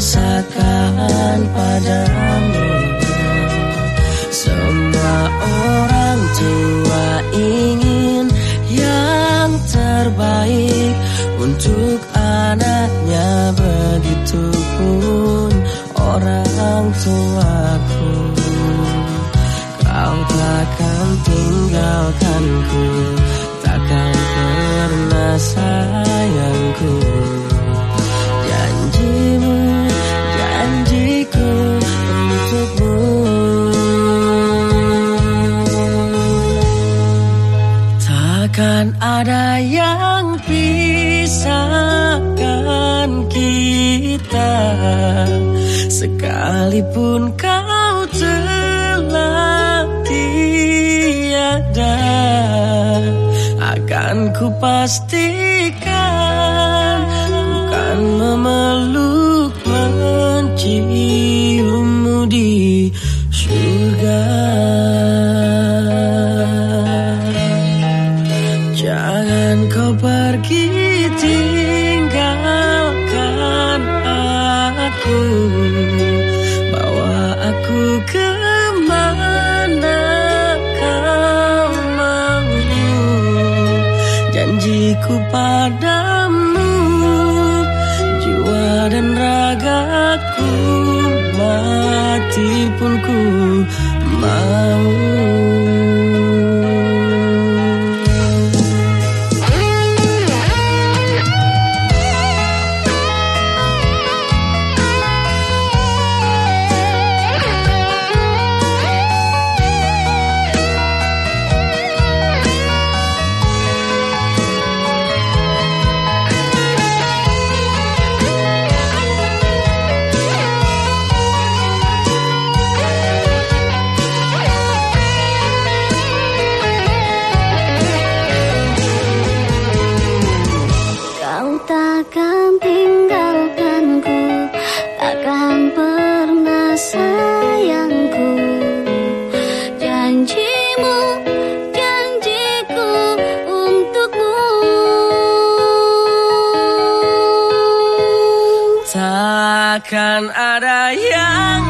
Rasakan padamu. Semua orang tua ingin yang terbaik Untuk anaknya. Begitupun orang tuaku. Kau takkan tinggalkanku Takkan pernah sayangku Sekalipun kau telah tiada Akan ku pastikan Bukan memeluk menciummu di surga. Kau pergi tinggalkan Janjiku padamu Jiwa dan ragaku Mati pun ku mau Takkan ada yang